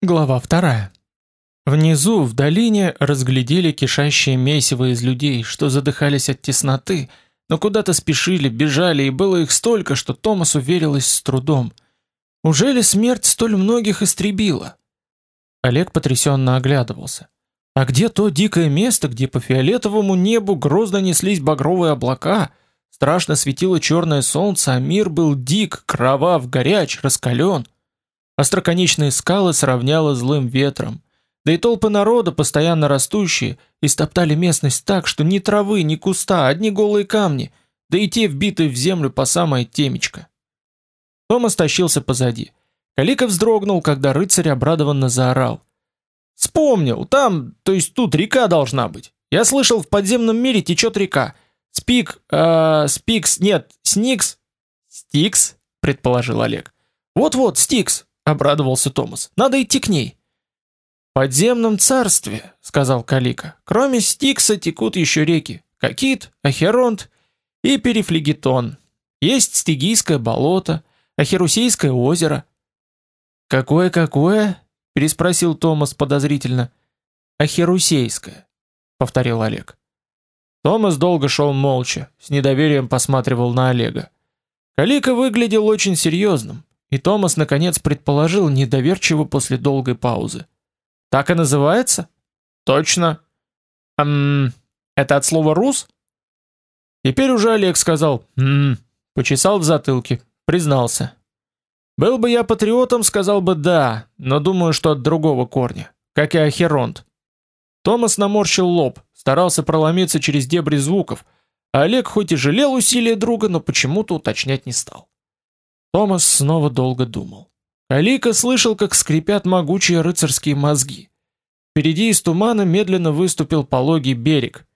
Глава вторая. Внизу, в долине, разглядели кишащее месиво из людей, что задыхались от тесноты, но куда-то спешили, бежали, и было их столько, что Томас уверилась с трудом. Уже ли смерть столь многих истребила? Олег потрясенно оглядывался. А где то дикое место, где по фиолетовому небу грозно неслись багровые облака, страшно светило черное солнце, а мир был дик, кровав, горяч, раскален? Остроконечные скалы сравняло злым ветром. Да и толпы народа, постоянно растущие, истоптали местность так, что ни травы, ни куста, одни голые камни, да и те вбиты в землю по самое темечко. Томас тащился позади. Калика вздрогнул, когда рыцарь обрадованно заорал. «Вспомнил! Там, то есть тут река должна быть. Я слышал, в подземном мире течет река. Спик... Э, Спикс... Нет, Сникс...» «Стикс?» — предположил Олег. «Вот-вот, Стикс обрадовался Томас. Надо идти к ней. В подземном царстве, сказал Калика. Кроме Стикса текут еще реки: Какит, Ахеронт и Перифлегетон. Есть Стигийское болото, Ахерусейское озеро. Какое какое? переспросил Томас подозрительно. Ахерусейское, повторил Олег. Томас долго шел молча, с недоверием посматривал на Олега. Калика выглядел очень серьезным, и Томас наконец предположил недоверчиво после долгой паузы. Так и называется? Точно. Эм, это от слова рус? Теперь уже Олег сказал: "Хм", почесал в затылке, признался. Был бы я патриотом, сказал бы да, но думаю, что от другого корня, как и Ахеронт. Томас наморщил лоб, старался проломиться через дебри звуков, Олег хоть и жалел усилия друга, но почему-то уточнять не стал. Томас снова долго думал. Калика слышал, как скрипят могучие рыцарские мозги. Впереди из тумана медленно выступил пологий берег.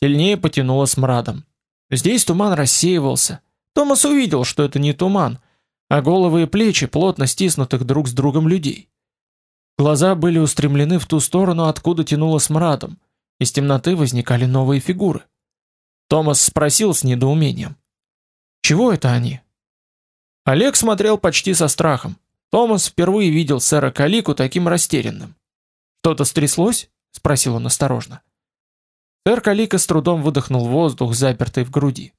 Сильнее потянуло смрадом. Здесь туман рассеивался. Томас увидел, что это не туман, а головы и плечи плотно стиснутых друг с другом людей. Глаза были устремлены в ту сторону, откуда тянуло смрадом. Из темноты возникали новые фигуры. Томас спросил с недоумением: "Чего это они?" Олег смотрел почти со страхом. Томас впервые видел сэра Калику таким растерянным. «Что-то стряслось?» — спросил он осторожно. Сэр Калика с трудом выдохнул воздух, запертый в груди.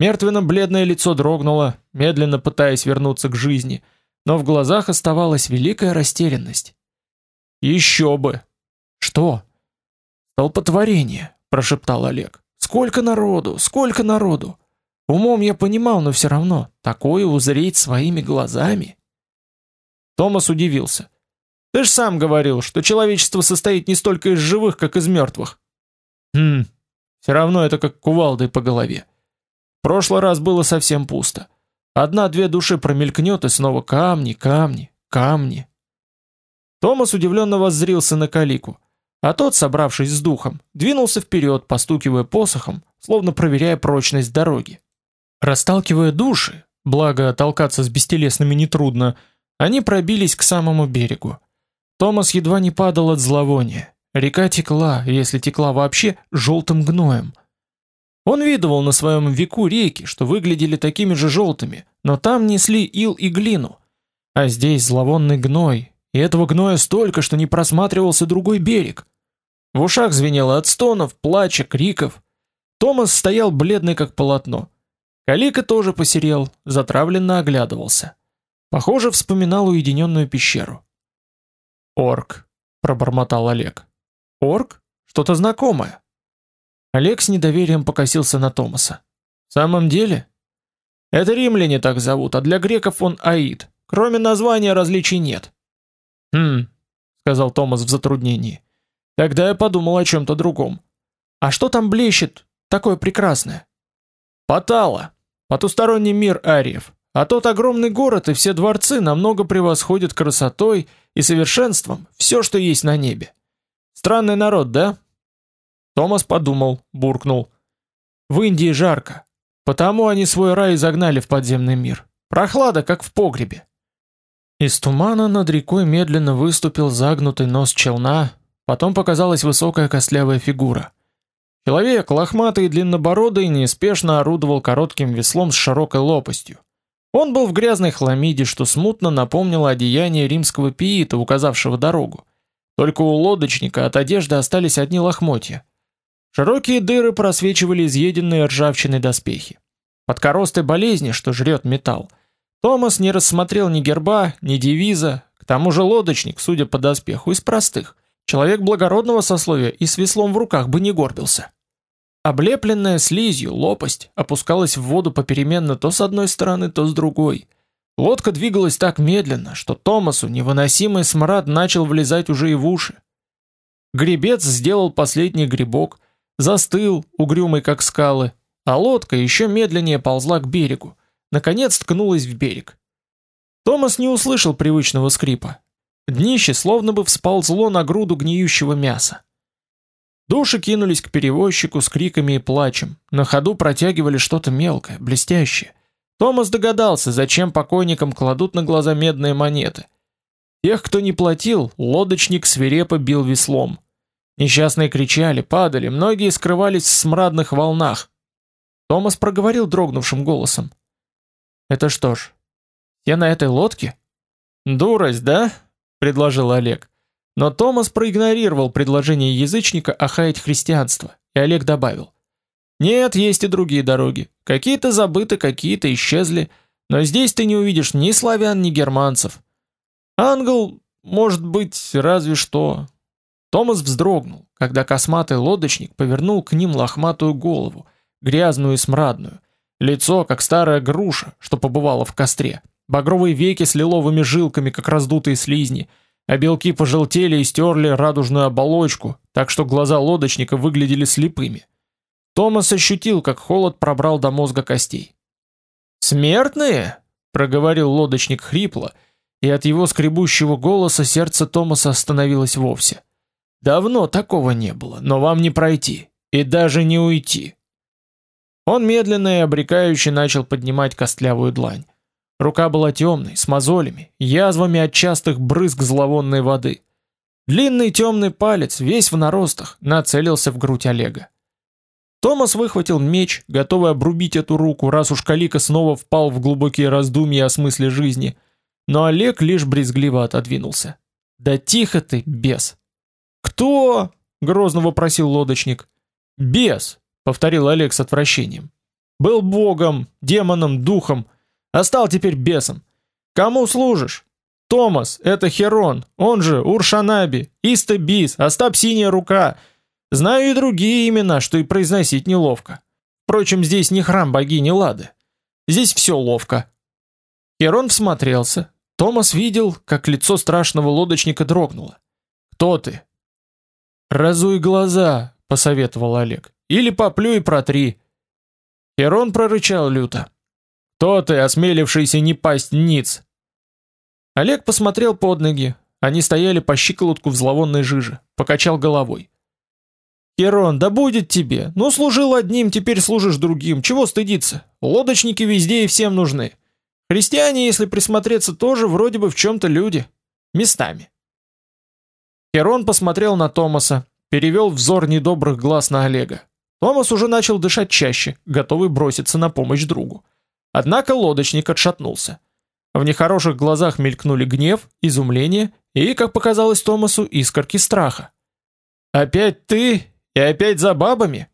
Мертвенно-бледное лицо дрогнуло, медленно пытаясь вернуться к жизни, но в глазах оставалась великая растерянность. «Еще бы!» «Что?» «Столпотворение», — прошептал Олег. «Сколько народу! Сколько народу! Умом я понимал, но все равно, такое узреть своими глазами. Томас удивился. Ты ж сам говорил, что человечество состоит не столько из живых, как из мертвых. Хм, все равно это как кувалдой по голове. Прошлый раз было совсем пусто. Одна-две души промелькнет, и снова камни, камни, камни. Томас удивленно воззрился на Калику, а тот, собравшись с духом, двинулся вперед, постукивая посохом, словно проверяя прочность дороги. Расталкивая души, благо толкаться с бестелесными нетрудно, они пробились к самому берегу. Томас едва не падал от зловония. Река текла, если текла вообще, желтым гноем. Он видывал на своем веку реки, что выглядели такими же желтыми, но там несли ил и глину. А здесь зловонный гной, и этого гноя столько, что не просматривался другой берег. В ушах звенело от стонов, плача, криков. Томас стоял бледный как полотно. Калика тоже посерел, затравленно оглядывался. Похоже, вспоминал уединенную пещеру. «Орк», — пробормотал Олег. «Орк? Что-то знакомое». Олег с недоверием покосился на Томаса. «В самом деле?» «Это римляне так зовут, а для греков он Аид. Кроме названия различий нет». «Хм», — сказал Томас в затруднении. «Тогда я подумал о чем-то другом. А что там блещет, такое прекрасное?» «Потало», Потусторонний мир ариев. А тот огромный город и все дворцы намного превосходят красотой и совершенством все, что есть на небе. Странный народ, да? Томас подумал, буркнул. В Индии жарко, потому они свой рай загнали в подземный мир. Прохлада, как в погребе. Из тумана над рекой медленно выступил загнутый нос челна, потом показалась высокая костлявая фигура. Человек, лохматый и длиннобородый, неспешно орудовал коротким веслом с широкой лопастью. Он был в грязной хламиде, что смутно напомнило одеяние римского пиита, указавшего дорогу. Только у лодочника от одежды остались одни лохмотья. Широкие дыры просвечивали изъеденные ржавчиной доспехи. Под коростой болезни, что жрет металл. Томас не рассмотрел ни герба, ни девиза, к тому же лодочник, судя по доспеху, из простых. Человек благородного сословия и с веслом в руках бы не горбился. Облепленная слизью лопасть опускалась в воду попеременно то с одной стороны, то с другой. Лодка двигалась так медленно, что Томасу невыносимый смрад начал влезать уже и в уши. Гребец сделал последний грибок, застыл, угрюмый как скалы, а лодка еще медленнее ползла к берегу, наконец ткнулась в берег. Томас не услышал привычного скрипа. Днище словно бы всползло на груду гниющего мяса. Души кинулись к перевозчику с криками и плачем, на ходу протягивали что-то мелкое, блестящее. Томас догадался, зачем покойникам кладут на глаза медные монеты. Тех, кто не платил, лодочник свирепо бил веслом. Несчастные кричали, падали, многие скрывались в смрадных волнах. Томас проговорил дрогнувшим голосом: "Это что ж, я на этой лодке?" "Дурость, да?" предложил Олег. Но Томас проигнорировал предложение язычника охаять христианство, и Олег добавил: "Нет, есть и другие дороги. Какие-то забыты, какие-то исчезли, но здесь ты не увидишь ни славян, ни германцев. Ангел, может быть, разве что Томас вздрогнул, когда косматый лодочник повернул к ним лохматую голову, грязную и смрадную, лицо как старая груша, что побывала в костре, багровые веки с лиловыми жилками, как раздутые слизни, а белки пожелтели и стерли радужную оболочку, так что глаза лодочника выглядели слепыми. Томас ощутил, как холод пробрал до мозга костей. «Смертные?» — проговорил лодочник хрипло, и от его скребущего голоса сердце Томаса остановилось вовсе. Давно такого не было, но вам не пройти и даже не уйти. Он медленно и обрекающе начал поднимать костлявую длань. Рука была темной, с мозолями, язвами от частых брызг зловонной воды. Длинный темный палец, весь в наростах, нацелился в грудь Олега. Томас выхватил меч, готовый обрубить эту руку, раз уж Калика снова впал в глубокие раздумья о смысле жизни, но Олег лишь брезгливо отодвинулся. «Да тихо ты, бес!» «Кто?» — грозно вопросил лодочник. «Бес», — повторил Олег с отвращением. «Был богом, демоном, духом, а стал теперь бесом. Кому служишь?» «Томас, это Херон, он же Уршанаби, Истебис, Остап Синяя Рука. Знаю и другие имена, что и произносить неловко. Впрочем, здесь не храм богини Лады. Здесь все ловко». Херон всмотрелся. Томас видел, как лицо страшного лодочника дрогнуло. «Кто ты?» Разуй глаза, посоветовал Олег. Или поплюй и протри. Херон прорычал люто. Кто ты, осмелившийся не пасть ниц? Олег посмотрел под ноги. Они стояли по щиколотку в зловонной жиже. Покачал головой. Херон, да будет тебе. Ну служил одним, теперь служишь другим. Чего стыдиться? Лодочники везде и всем нужны. Христиане, если присмотреться, тоже вроде бы в чем то люди, местами. Херон посмотрел на Томаса, перевел взор недобрых глаз на Олега. Томас уже начал дышать чаще, готовый броситься на помощь другу. Однако лодочник отшатнулся. В нехороших глазах мелькнули гнев, изумление и, как показалось Томасу, искорки страха. «Опять ты? И опять за бабами?»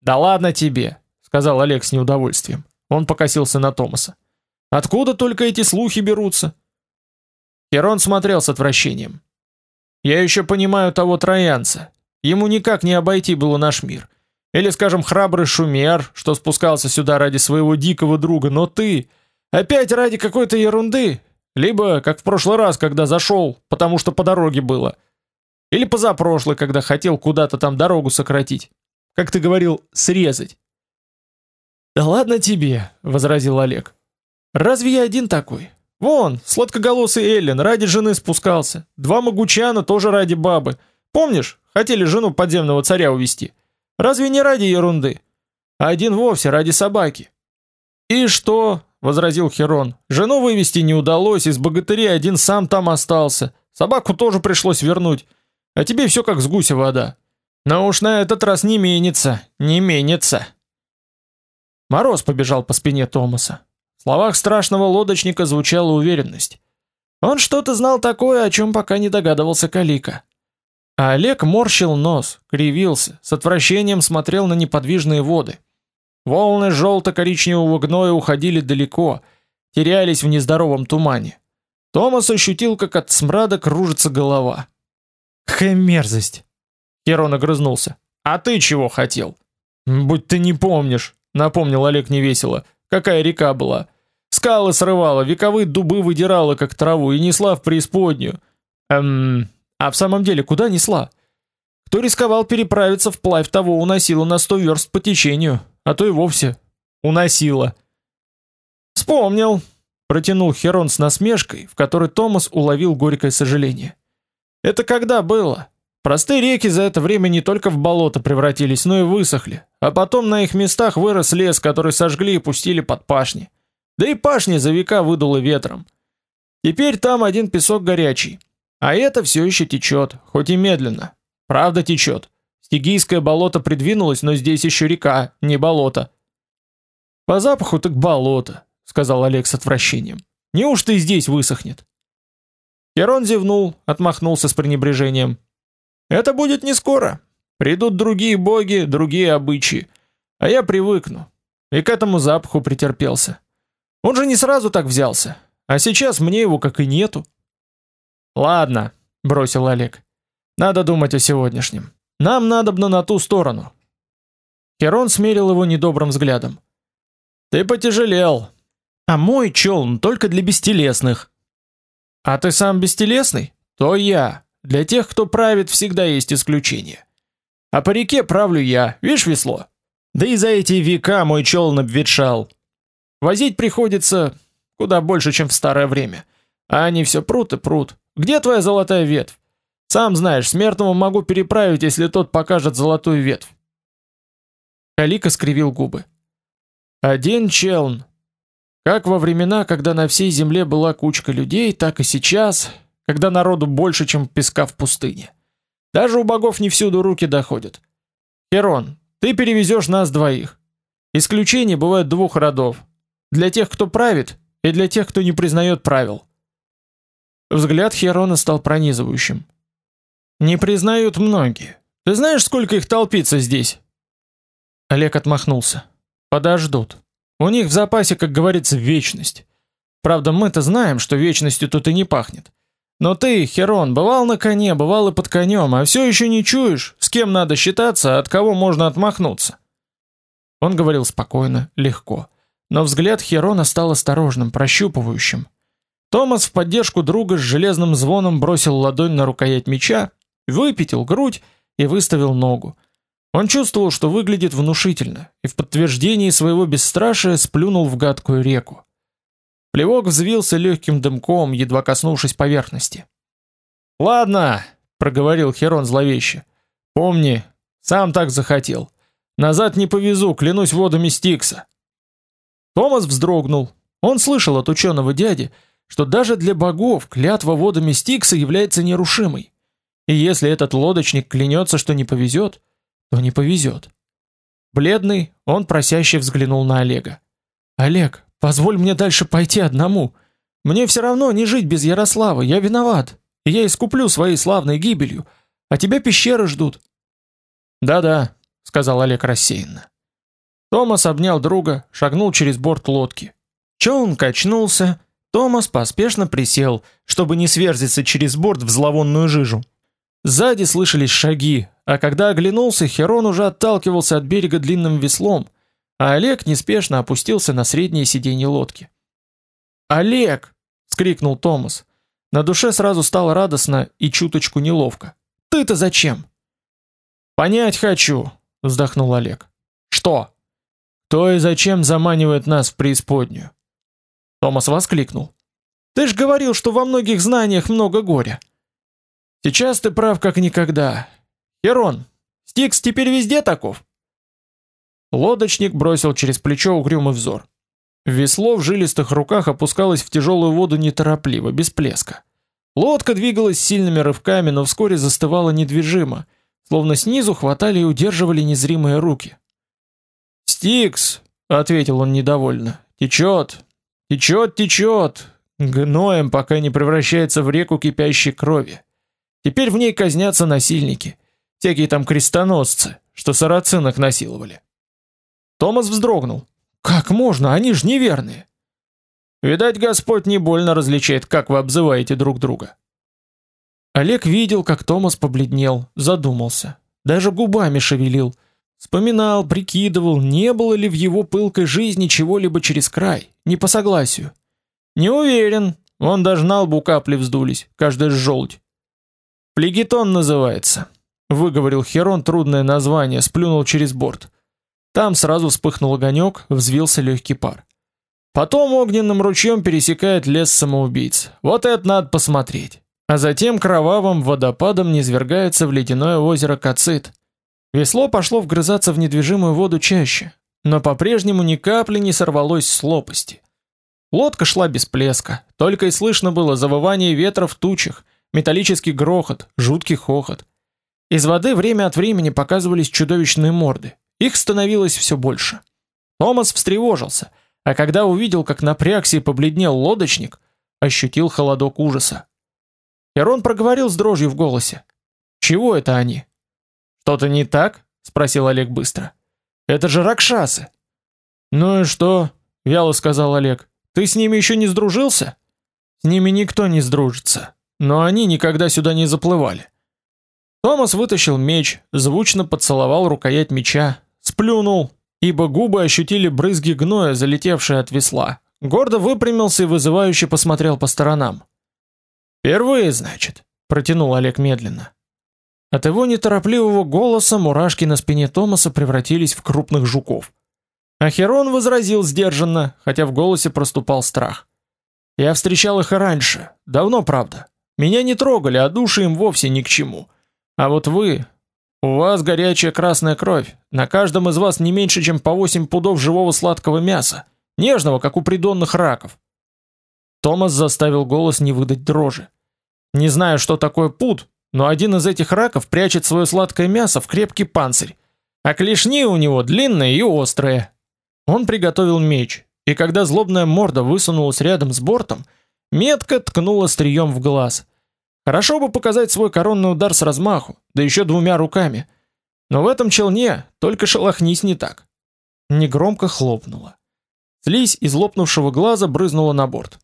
«Да ладно тебе», — сказал Олег с неудовольствием. Он покосился на Томаса. «Откуда только эти слухи берутся?» Херон смотрел с отвращением. Я еще понимаю того троянца. Ему никак не обойти было наш мир. Или, скажем, храбрый шумер, что спускался сюда ради своего дикого друга, но ты опять ради какой-то ерунды, либо как в прошлый раз, когда зашел, потому что по дороге было. Или позапрошлый, когда хотел куда-то там дорогу сократить. Как ты говорил, срезать. Да ладно тебе, возразил Олег. Разве я один такой? Вон, сладкоголосый Эллен ради жены спускался. Два могучана тоже ради бабы. Помнишь, хотели жену подземного царя увести? Разве не ради ерунды? Один вовсе ради собаки. И что? возразил Херон. Жену вывести не удалось, из богатырей один сам там остался. Собаку тоже пришлось вернуть. А тебе все как с гуся вода. Но уж на этот раз не менится, не менится. Мороз побежал по спине Томаса. словах страшного лодочника звучала уверенность. Он что-то знал такое, о чем пока не догадывался Калика. А Олег морщил нос, кривился, с отвращением смотрел на неподвижные воды. Волны желто-коричневого гноя уходили далеко, терялись в нездоровом тумане. Томас ощутил, как от смрада кружится голова. «Какая мерзость!» Херон огрызнулся. «А ты чего хотел?» «Будь ты не помнишь», — напомнил Олег невесело. «Какая река была?» Скалы срывала, вековые дубы выдирала, как траву, и несла в преисподнюю. Эм, а в самом деле куда несла? Кто рисковал переправиться вплавь того, уносила на сто верст по течению, а то и вовсе уносила. Вспомнил, протянул Херон с насмешкой, в которой Томас уловил горькое сожаление. Это когда было? Простые реки за это время не только в болото превратились, но и высохли, а потом на их местах вырос лес, который сожгли и пустили под пашни. Да и пашни за века выдуло ветром. Теперь там один песок горячий, а это все еще течет, хоть и медленно. Правда течет. Стигийское болото придвинулось, но здесь еще река, не болото. По запаху так болото, сказал Олег с отвращением. Неужто и здесь высохнет? Херон зевнул, отмахнулся с пренебрежением. Это будет не скоро. Придут другие боги, другие обычаи, а я привыкну. И к этому запаху претерпелся. Он же не сразу так взялся, а сейчас мне его как и нету. Ладно, бросил Олег. Надо думать о сегодняшнем. Нам надобно на ту сторону. Херон смерил его недобрым взглядом. Ты потяжелел. А мой челн только для бестелесных. А ты сам бестелесный? То я. Для тех, кто правит, всегда есть исключения. А по реке правлю я, видишь весло? Да и за эти века мой челн обветшал. Возить приходится куда больше, чем в старое время. А они все прут и прут. Где твоя золотая ветвь? Сам знаешь, смертному могу переправить, если тот покажет золотую ветвь. Калика скривил губы. Один челн. Как во времена, когда на всей земле была кучка людей, так и сейчас, когда народу больше, чем песка в пустыне. Даже у богов не всюду руки доходят. Херон, ты перевезешь нас двоих. Исключения бывают двух родов. Для тех, кто правит, и для тех, кто не признает правил. Взгляд Херона стал пронизывающим. Не признают многие. Ты знаешь, сколько их толпится здесь? Олег отмахнулся. Подождут. У них в запасе, как говорится, вечность. Правда, мы-то знаем, что вечностью тут и не пахнет. Но ты, Херон, бывал на коне, бывал и под конем, а все еще не чуешь, с кем надо считаться, от кого можно отмахнуться. Он говорил спокойно, легко, но взгляд Херона стал осторожным, прощупывающим. Томас в поддержку друга с железным звоном бросил ладонь на рукоять меча, выпятил грудь и выставил ногу. Он чувствовал, что выглядит внушительно, и в подтверждении своего бесстрашия сплюнул в гадкую реку. Плевок взвился легким дымком, едва коснувшись поверхности. "Ладно", проговорил Херон зловеще. "Помни, сам так захотел. Назад не повезу, клянусь водами Стикса". Томас вздрогнул. Он слышал от ученого дяди, что даже для богов клятва водами Стикса является нерушимой. И если этот лодочник клянется, что не повезет, то не повезет. Бледный, он просяще взглянул на Олега. Олег, позволь мне дальше пойти одному. Мне все равно не жить без Ярослава, я виноват. И я искуплю своей славной гибелью, а тебя пещеры ждут. Да-да, сказал Олег рассеянно. Томас обнял друга, шагнул через борт лодки. Челн качнулся, Томас поспешно присел, чтобы не сверзиться через борт в зловонную жижу. Сзади слышались шаги, а когда оглянулся, Херон уже отталкивался от берега длинным веслом, а Олег неспешно опустился на среднее сиденье лодки. "Олег!" вскрикнул Томас. На душе сразу стало радостно и чуточку неловко. "Ты-то зачем?" "Понять хочу", вздохнул Олег. "Что?" "То и зачем заманивает нас в преисподнюю?" Томас воскликнул. Ты ж говорил, что во многих знаниях много горя. Сейчас ты прав как никогда. Херон, Стикс теперь везде таков. Лодочник бросил через плечо угрюмый взор. Весло в жилистых руках опускалось в тяжелую воду неторопливо, без плеска. Лодка двигалась сильными рывками, но вскоре застывала недвижимо, словно снизу хватали и удерживали незримые руки. "Стикс", ответил он недовольно. "Течет, Течет, течет, гноем, пока не превращается в реку кипящей крови. Теперь в ней казнятся насильники, всякие там крестоносцы, что сарацинок насиловали. Томас вздрогнул. Как можно, они ж неверные. Видать, Господь не больно различает, как вы обзываете друг друга. Олег видел, как Томас побледнел, задумался, даже губами шевелил, вспоминал, прикидывал, не было ли в его пылкой жизни чего-либо через край, не по согласию. Не уверен, он даже на лбу капли вздулись, каждая желть. Плегетон называется, выговорил Херон трудное название, сплюнул через борт. Там сразу вспыхнул огонек, взвился легкий пар. Потом огненным ручьем пересекает лес самоубийц. Вот это надо посмотреть. А затем кровавым водопадом низвергается в ледяное озеро Кацит. Весло пошло вгрызаться в недвижимую воду чаще, но по-прежнему ни капли не сорвалось с лопасти. Лодка шла без плеска, только и слышно было завывание ветра в тучах, металлический грохот, жуткий хохот. Из воды время от времени показывались чудовищные морды. Их становилось все больше. Томас встревожился, а когда увидел, как напрягся и побледнел лодочник, ощутил холодок ужаса. Эрон проговорил с дрожью в голосе: "Чего это они?" "Что-то не так?" спросил Олег быстро. "Это же ракшасы". "Ну и что?" вяло сказал Олег. "Ты с ними еще не сдружился?" "С ними никто не сдружится, но они никогда сюда не заплывали". Томас вытащил меч, звучно поцеловал рукоять меча, сплюнул, ибо губы ощутили брызги гноя, залетевшие от весла. Гордо выпрямился и вызывающе посмотрел по сторонам. Впервые, значит, протянул Олег медленно. От его неторопливого голоса мурашки на спине Томаса превратились в крупных жуков. А Херон возразил сдержанно, хотя в голосе проступал страх. Я встречал их и раньше, давно, правда. Меня не трогали, а души им вовсе ни к чему. А вот вы, у вас горячая красная кровь. На каждом из вас не меньше, чем по 8 пудов живого сладкого мяса, нежного, как у придонных раков. Томас заставил голос не выдать дрожи. Не знаю, что такое пуд, но один из этих раков прячет свое сладкое мясо в крепкий панцирь, а клешни у него длинные и острые. Он приготовил меч, и когда злобная морда высунулась рядом с бортом, метко ткнула стрием в глаз. Хорошо бы показать свой коронный удар с размаху, да еще двумя руками. Но в этом челне только шелохнись не так. Негромко хлопнуло. Слизь из лопнувшего глаза брызнула на борт.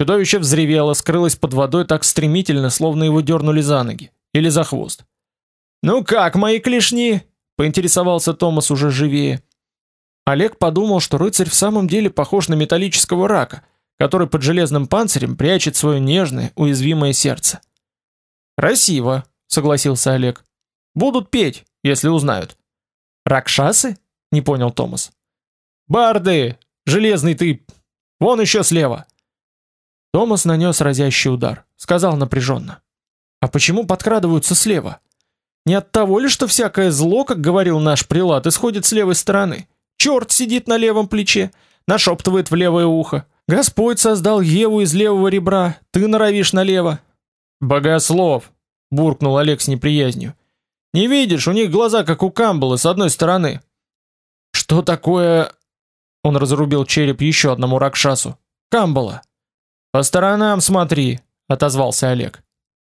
Чудовище взревело, скрылось под водой так стремительно, словно его дернули за ноги или за хвост. "Ну как, мои клешни?" поинтересовался Томас уже живее. Олег подумал, что рыцарь в самом деле похож на металлического рака, который под железным панцирем прячет свое нежное, уязвимое сердце. Красиво, согласился Олег. Будут петь, если узнают. Ракшасы? Не понял Томас. Барды, железный ты. Вон еще слева. Томас нанес разящий удар, сказал напряженно: "А почему подкрадываются слева? Не от того ли, что всякое зло, как говорил наш прилад, исходит с левой стороны? Черт сидит на левом плече, нашептывает в левое ухо: Господь создал Еву из левого ребра, ты норовишь налево. Богослов, буркнул Олег с неприязнью. Не видишь, у них глаза как у Камбалы с одной стороны. Что такое? Он разрубил череп еще одному ракшасу. Камбала. По сторонам смотри, отозвался Олег.